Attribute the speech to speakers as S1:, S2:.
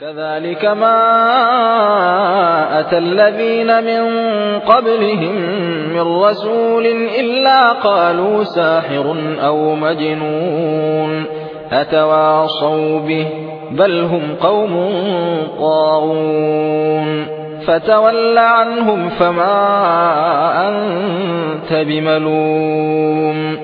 S1: كذلك ما أتى الذين من قبلهم من رسول إلا قالوا ساحر أو مجنون أتواصوا به بل هم قوم طاغون فتول عنهم فما أنت بملوم